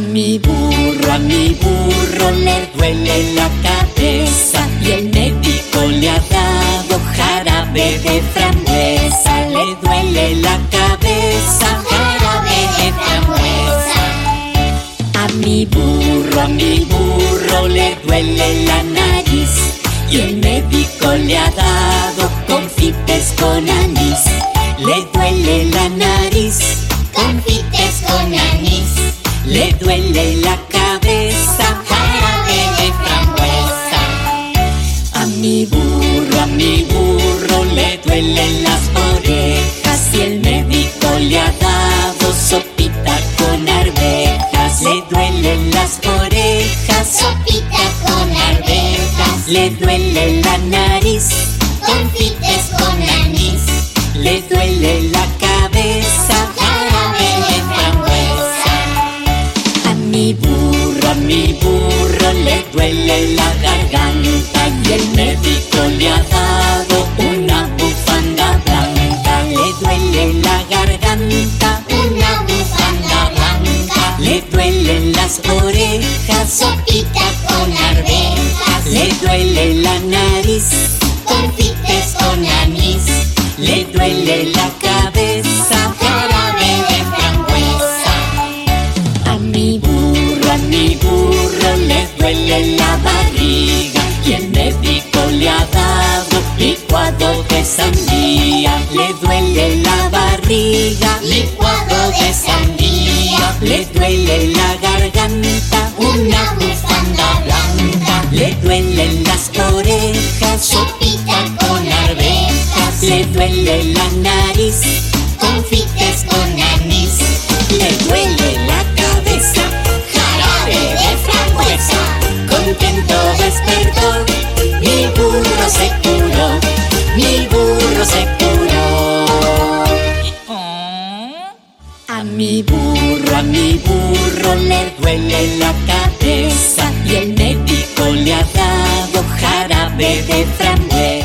mi burro, a mi burro le duele la cabeza y el médico le ha dado jarabe de frambuesa. Le duele la cabeza, jarabe de frambuesa. A mi burro, a mi burro le duele la nariz y el médico le ha dado confites con anís. Le duele la nariz, le duelen las orejas y el médico le ha dado sopita con arvejas. Le duelen las orejas, Sopita con arvejas. le duele la nariz, Confites con anís. le duele la cabeza. Jarabe de frambuesa. A mi burro, a mi burro le duele la garganta las orejas, Sopita con arvejas. le duele la nariz, Confites con anís. le duele la cabeza. Jarabe de frambuesa. A mi burro, a mi burro le duele la barriga y el médico le ha dado licuado de sandía. Le duele la barriga, Licuado de sandía. Le duele la garganta, Una bufanda blanca. le duelen las orejas, Sopita con arvejas. le duele la nariz, mi burro le duele la cabeza y el médico le ha dado jarabe de frambuesa.